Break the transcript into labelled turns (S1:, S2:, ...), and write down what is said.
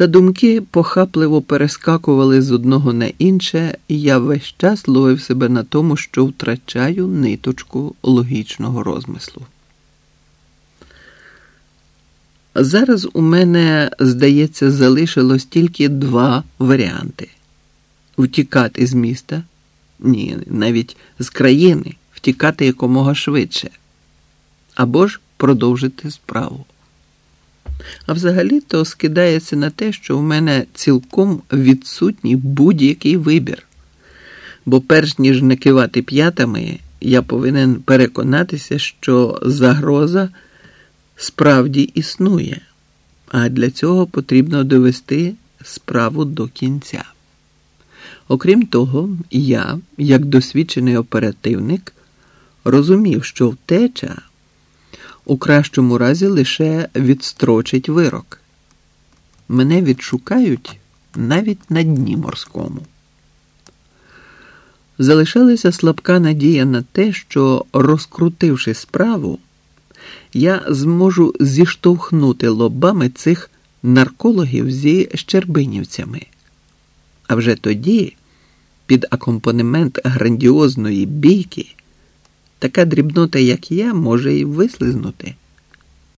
S1: Та думки похапливо перескакували з одного на інше, і я весь час ловив себе на тому, що втрачаю ниточку логічного розмислу. Зараз у мене, здається, залишилось тільки два варіанти: втікати з міста, ні, навіть з країни, втікати якомога швидше, або ж продовжити справу. А взагалі-то скидається на те, що у мене цілком відсутній будь-який вибір. Бо, перш ніж не кивати п'ятами, я повинен переконатися, що загроза справді існує, а для цього потрібно довести справу до кінця. Окрім того, я, як досвідчений оперативник, розумів, що втеча у кращому разі лише відстрочить вирок. Мене відшукають навіть на дні морському. Залишалася слабка надія на те, що, розкрутивши справу, я зможу зіштовхнути лобами цих наркологів зі щербинівцями. А вже тоді, під акомпанемент грандіозної бійки, така дрібнота, як я, може й вислизнути.